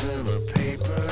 İyi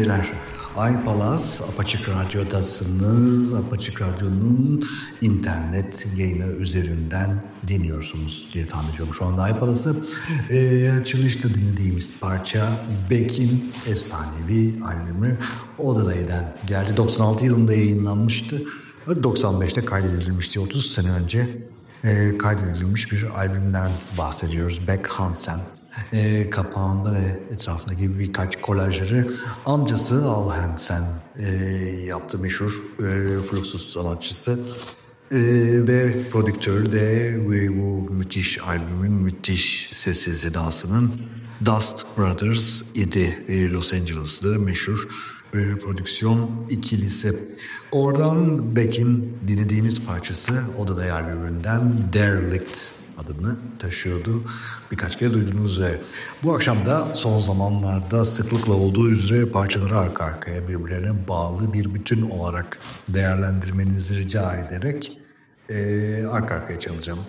geceler. Ay Palas, Apaçık Radyo'dasınız. Apaçık Radyo'nun internet yayını üzerinden dinliyorsunuz diye tahmin ediyorum. Şu anda Ay Palas'ı e, açılışta dinlediğimiz parça Beck'in efsanevi albümü Odaday'dan geldi. 96 yılında yayınlanmıştı. 95'te kaydedilmişti 30 sene önce e, kaydedilmiş bir albümden bahsediyoruz. Beck Hansen e, kapağında ve etrafındaki birkaç kolajları amcası Al Hansen e, yaptı meşhur e, Fluxus sanatçısı. Ee, ve prodüktörü de bu müthiş albümün müthiş sessiz sedasının Dust Brothers idi. E, Los Angeles'lı meşhur e, prodüksiyon ikilisi. Oradan Beck'in dinlediğimiz parçası Odada albümünden Derelict adını taşıyordu. Birkaç kere duydunuz üzere. Bu akşam da son zamanlarda sıklıkla olduğu üzere parçaları arka arkaya birbirlerine bağlı bir bütün olarak değerlendirmenizi rica ederek e, arka arkaya çalacağım.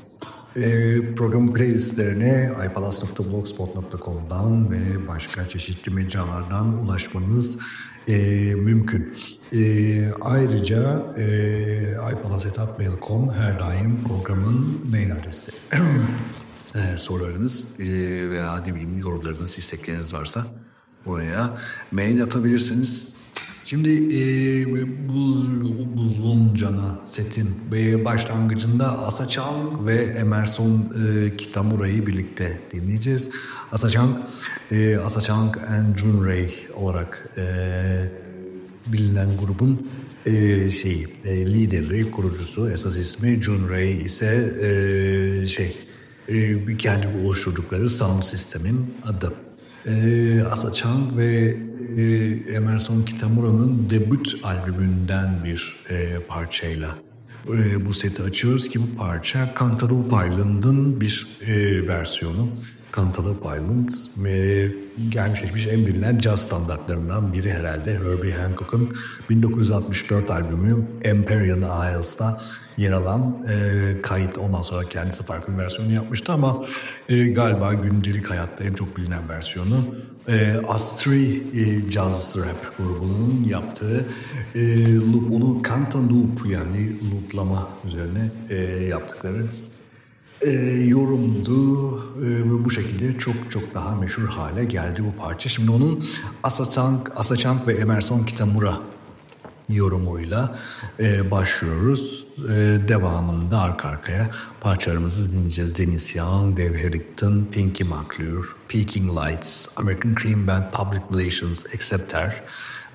E, program playlistlerine ipalasnoftablogspot.com'dan ve başka çeşitli mecralardan ulaşmanız e, mümkün. E, ayrıca e, ipalas.mail.com her daim programın mail adresi. Eğer sorularınız e, veya ne bileyim yorumlarınız, istekleriniz varsa buraya mail atabilirsiniz. Şimdi e, bu Buzlun Cana setin başlangıcında Asaçang ve Emerson e, Kitamura'yı birlikte dinleyeceğiz. Asaçang, e, Asaçang and Junrei olarak e, bilinen grubun e, şeyi, e, lideri, kurucusu, esas ismi Junrei ise e, şey, e, kendi oluşturdukları sound sistemin adı. E, Asaçang ve e, Emerson Kitamura'nın debüt albümünden bir e, parçayla e, bu seti açıyoruz ki bu parça Cantaloupe Island'ın bir versiyonu. Cantaloupe Island e, gelmiş geçmiş en bilinen caz standartlarından biri herhalde. Herbie Hancock'un 1964 albümü Empyrean Isles'ta yer alan e, kayıt. Ondan sonra kendisi farklı bir versiyonu yapmıştı ama e, galiba gündelik hayatta en çok bilinen versiyonu e, Astri e, Jazz Rap grubunun yaptığı e, loop, onu Cantaloupe yani looplama üzerine e, yaptıkları e, yorumdu e, ve bu şekilde çok çok daha meşhur hale geldi bu parça. Şimdi onun Asaçang, Asaçang ve Emerson Kitamura yorumuyla e, başlıyoruz. E, devamında arka arkaya parçalarımızı dinleyeceğiz. Dennis Young, Dave Harrington, Pinky McClure, Peking Lights, American Cream Band, Public Relations, Accepter,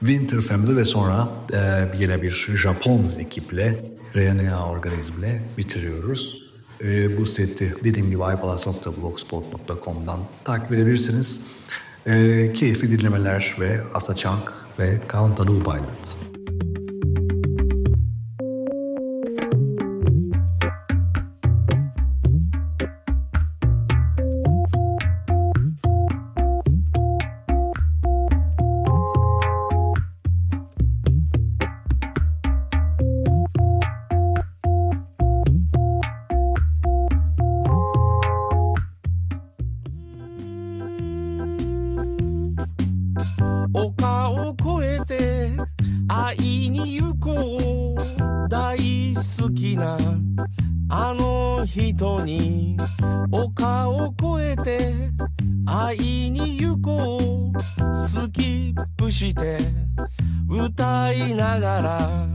Winter Family ve sonra e, yine bir Japon ekiple RNA Organizm'le bitiriyoruz. E, bu seti dediğim gibi ipalas.blogspot.com'dan takip edebilirsiniz. E, keyifli dinlemeler ve Asaçank ve Count 好きなあの人に丘を越えて会いに行こう。スキップして歌いながら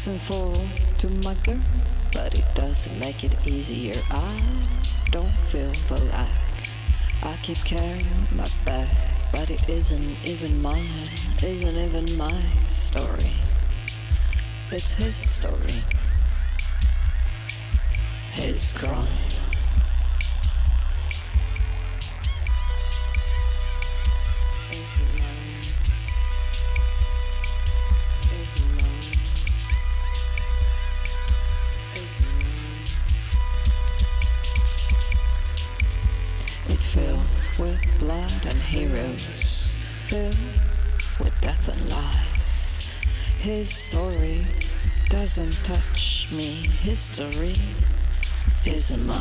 lesson for to mugger, but it doesn't make it easier. I don't feel the lack. I keep carrying my bag, but it isn't even mine, isn't even my story. It's his story, his crime. doesn't touch me. History isn't mine.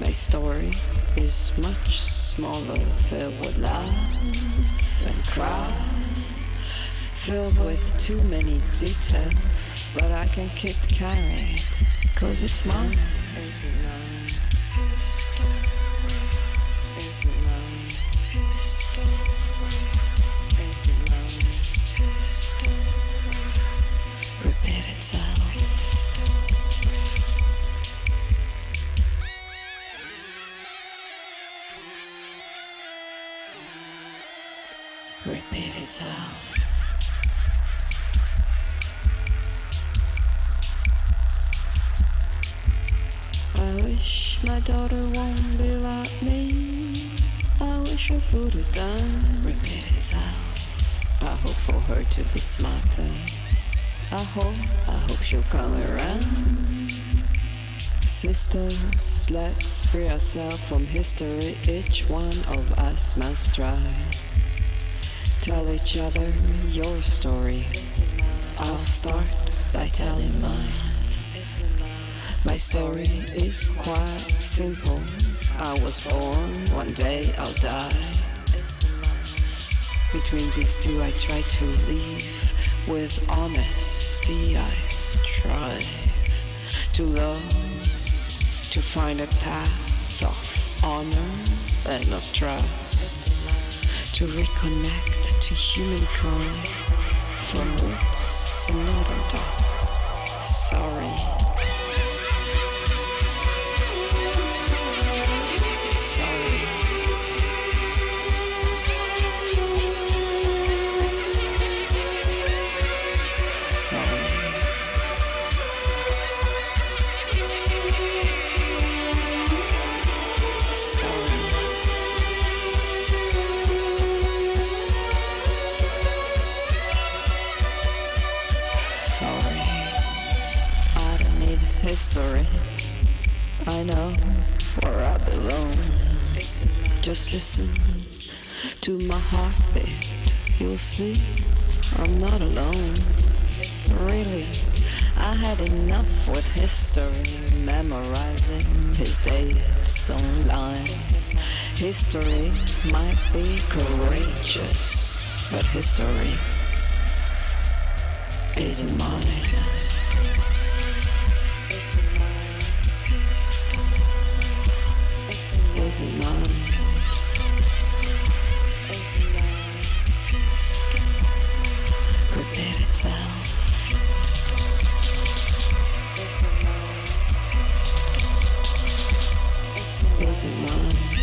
My story is much smaller, filled with laugh and cry, filled with too many details, but I can keep carrying it, cause it's mine. itself. I wish my daughter won't be like me. I wish I would have done. Repeat itself. I hope for her to be smarter. I hope, I hope she'll come around. Sisters, let's free ourselves from history. Each one of us must try. Tell each other your story. I'll start by telling mine. My story is quite simple. I was born, one day I'll die. Between these two, I try to live with honesty. I strive to love, to find a path of honor and of trust, to reconnect to humankind from roots and not on top. Sorry. Sorry. Just listen to my heartbeat. You'll see I'm not alone. Really, I had enough with history, memorizing his dates on lines. History might be courageous, but history isn't mine. Isn't mine. sound. Is it mine?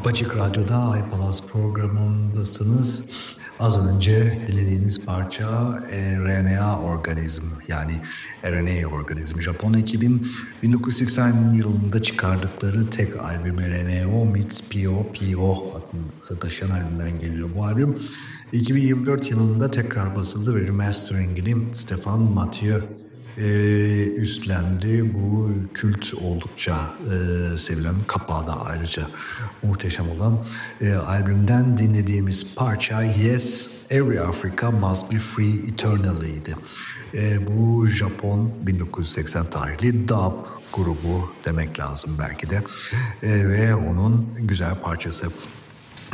Apaçık Radyo'da iPalaz programındasınız. Az önce dinlediğiniz parça e, RNA Organizm yani RNA Organizm. Japon ekibin 1980 yılında çıkardıkları tek albüm RNO Meets PO PO adını taşıyan albümden geliyor bu albüm. 2024 yılında tekrar basıldı ve remasteringini Stefan Mathieu e, üstlendi. Bu kült oldukça e, sevilen kapağı da ayrıca muhteşem olan e, albümden dinlediğimiz parça Yes Every Africa Must Be Free Eternally'di. E, bu Japon 1980 tarihli dub grubu demek lazım belki de e, ve onun güzel parçası.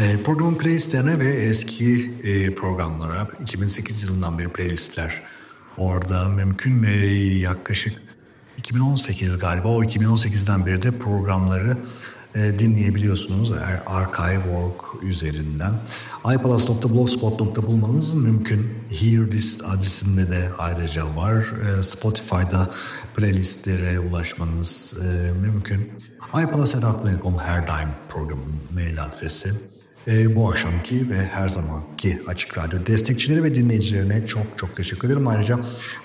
E, programın playlistlerine ve eski e, programlara 2008 yılından beri playlistler orada mümkün ve yaklaşık 2018 galiba o 2018'den beri de programları e, dinleyebiliyorsunuz Archive.org üzerinden. iPalas.blogspot.com bulmanız mümkün. Hear This adresinde de ayrıca var. E, Spotify'da playlistlere ulaşmanız e, mümkün. iPalas.com her daim programın mail adresi. E, bu akşamki ve her zamanki Açık Radyo destekçileri ve dinleyicilerine çok çok teşekkür ederim. Ayrıca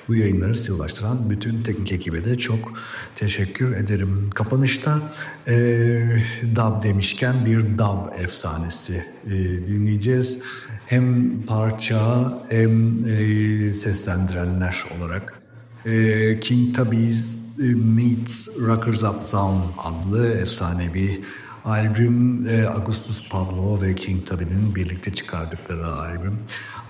bu yayınları size ulaştıran bütün teknik ekibe de çok teşekkür ederim. Kapanışta e, dub demişken bir dub efsanesi e, dinleyeceğiz. Hem parça hem e, seslendirenler olarak. E, King Tubby's Meets Rockers Uptown adlı efsanevi Albüm e, Augustus Pablo ve King Tubby'nin birlikte çıkardıkları albüm.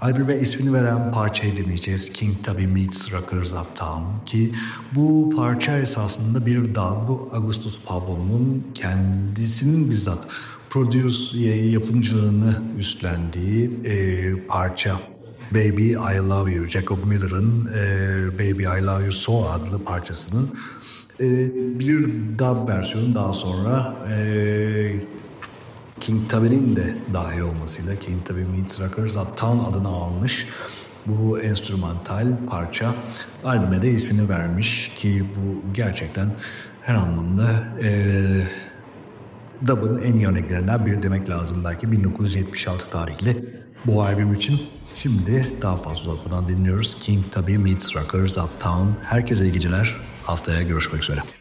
Albüme ismini veren parçayı dinleyeceğiz. King Tubby Meets Rockers Uptown ki bu parça esasında bir dub Augustus Pablo'nun kendisinin bizzat produce yapımcılığını üstlendiği e, parça. Baby I Love You, Jacob Miller'ın e, Baby I Love You So adlı parçasının e, bir dub versiyonu daha sonra e, King Tubby'nin de dahil olmasıyla King Tubby Meets Rockers Uptown adını almış. Bu enstrümantal parça albüme de ismini vermiş ki bu gerçekten her anlamda e, dub'ın en iyi örneklerinden bir demek lazım belki 1976 tarihli bu albüm için. Şimdi daha fazla uzatmadan dinliyoruz. King Tubby Meets Rockers Uptown. Herkese iyi geceler. at det Gullsvågsøra.